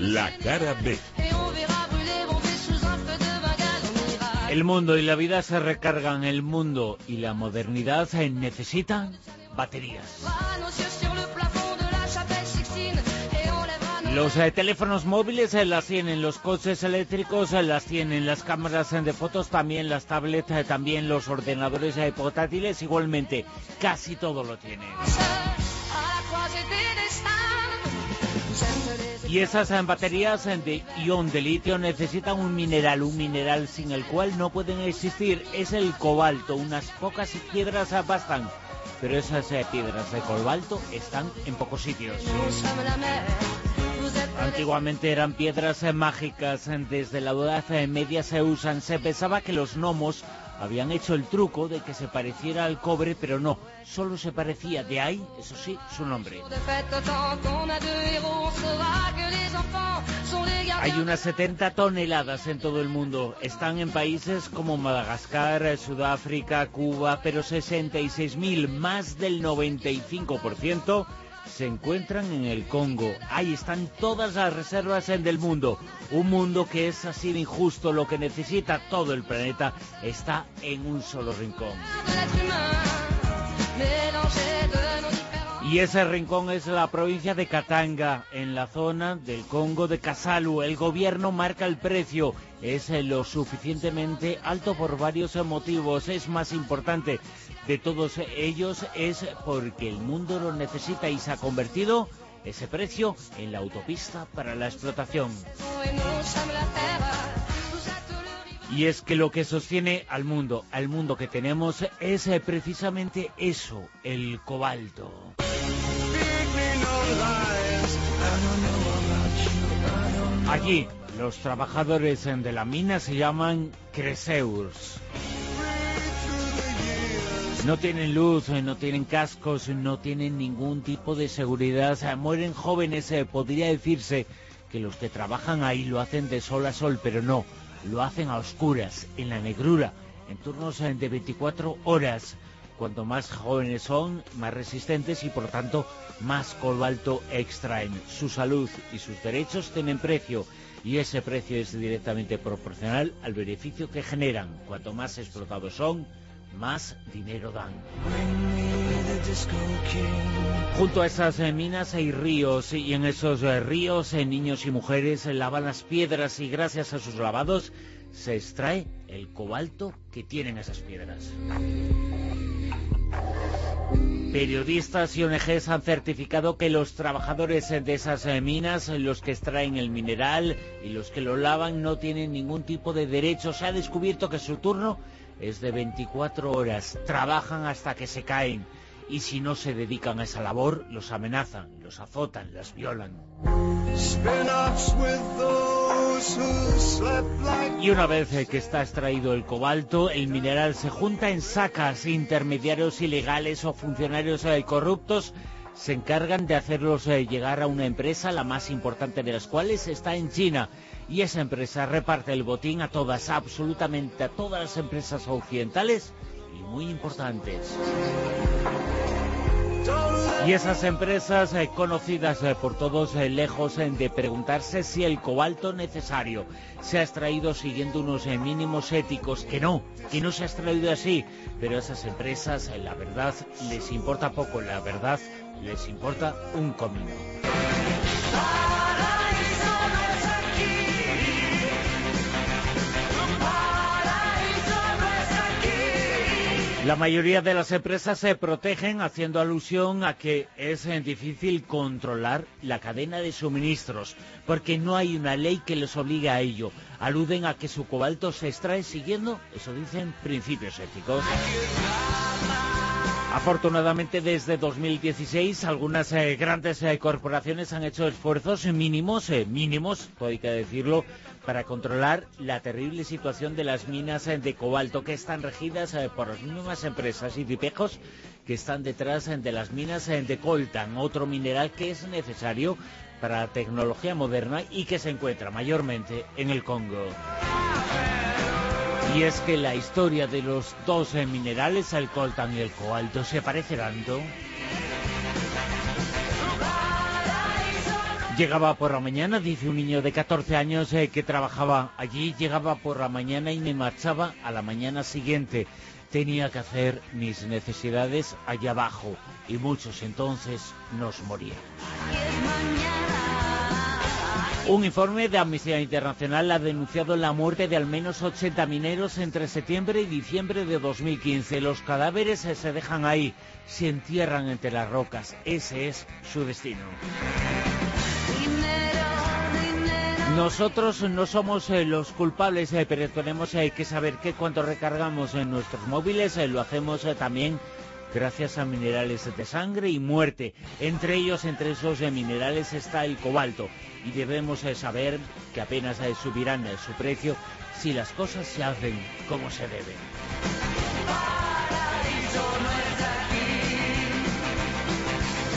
La cara B. El mundo y la vida se recargan, el mundo y la modernidad necesitan baterías. Los eh, teléfonos móviles eh, las tienen, los coches eléctricos eh, las tienen, las cámaras de fotos también, las tablets también, los ordenadores portátiles igualmente, casi todo lo tienen. Y esas baterías de ion de litio necesitan un mineral, un mineral sin el cual no pueden existir. Es el cobalto. Unas pocas piedras bastan, pero esas piedras de cobalto están en pocos sitios. Antiguamente eran piedras mágicas. Desde la Edad Media se usan. Se pensaba que los gnomos habían hecho el truco de que se pareciera al cobre, pero no, solo se parecía, de ahí, eso sí, su nombre. Hay unas 70 toneladas en todo el mundo. Están en países como Madagascar, Sudáfrica, Cuba, pero 66.000, más del 95%, se encuentran en el Congo. Ahí están todas las reservas del mundo. Un mundo que es así de injusto. Lo que necesita todo el planeta está en un solo rincón. Y ese rincón es la provincia de Katanga, en la zona del Congo de Kasalu. El gobierno marca el precio. Es lo suficientemente alto por varios motivos. Es más importante de todos ellos es porque el mundo lo necesita y se ha convertido ese precio en la autopista para la explotación. Y es que lo que sostiene al mundo, al mundo que tenemos, es precisamente eso, el cobalto. Los trabajadores de la mina se llaman Creseurs. No tienen luz, eh, no tienen cascos, no tienen ningún tipo de seguridad. mueren jóvenes, eh, podría decirse que los que trabajan ahí lo hacen de sol a sol, pero no, lo hacen a oscuras, en la negrura, en turnos eh, de 24 horas. Cuanto más jóvenes son, más resistentes y por tanto más cobalto extraen. Su salud y sus derechos tienen precio y ese precio es directamente proporcional al beneficio que generan. Cuanto más explotados son, más dinero dan. Junto a esas eh, minas hay ríos y en esos eh, ríos eh, niños y mujeres lavan las piedras y gracias a sus lavados se extrae el cobalto que tienen esas piedras. Periodistas y ONGs han certificado que los trabajadores de esas minas, los que extraen el mineral y los que lo lavan, no tienen ningún tipo de derecho. Se ha descubierto que su turno es de 24 horas, trabajan hasta que se caen y si no se dedican a esa labor, los amenazan, los azotan, las violan. Y una vez que está extraído el cobalto, el mineral se junta en sacas, intermediarios ilegales o funcionarios eh, corruptos se encargan de hacerlos eh, llegar a una empresa, la más importante de las cuales está en China, y esa empresa reparte el botín a todas, absolutamente a todas las empresas occidentales y muy importantes. Y esas empresas eh, conocidas eh, por todos eh, lejos de preguntarse si el cobalto necesario se ha extraído siguiendo unos mínimos éticos, que no, que no se ha extraído así, pero a esas empresas la verdad les importa poco, la verdad les importa un comino. La mayoría de las empresas se protegen haciendo alusión a que es eh, difícil controlar la cadena de suministros, porque no hay una ley que les obligue a ello. Aluden a que su cobalto se extrae siguiendo, eso dicen, principios éticos. Afortunadamente desde 2016 algunas eh, grandes eh, corporaciones han hecho esfuerzos mínimos, eh, mínimos, hay que decirlo, para controlar la terrible situación de las minas de cobalto que están regidas por las mismas empresas y tipejos que están detrás de las minas de coltan, otro mineral que es necesario para la tecnología moderna y que se encuentra mayormente en el Congo. Y es que la historia de los dos minerales, el coltan y el cobalto, se parece tanto. Llegaba por la mañana, dice un niño de 14 años eh, que trabajaba allí, llegaba por la mañana y me marchaba a la mañana siguiente. Tenía que hacer mis necesidades allá abajo y muchos entonces nos morían. Un informe de Amnistía Internacional ha denunciado la muerte de al menos 80 mineros entre septiembre y diciembre de 2015. Los cadáveres se dejan ahí, se entierran entre las rocas. Ese es su destino. Nosotros no somos eh, los culpables, eh, pero tenemos eh, que saber que cuando recargamos en nuestros móviles lo hacemos también gracias a minerales de sangre y muerte. Entre ellos, entre esos minerales está el cobalto y debemos saber que apenas subirán su precio si las cosas se hacen como se deben.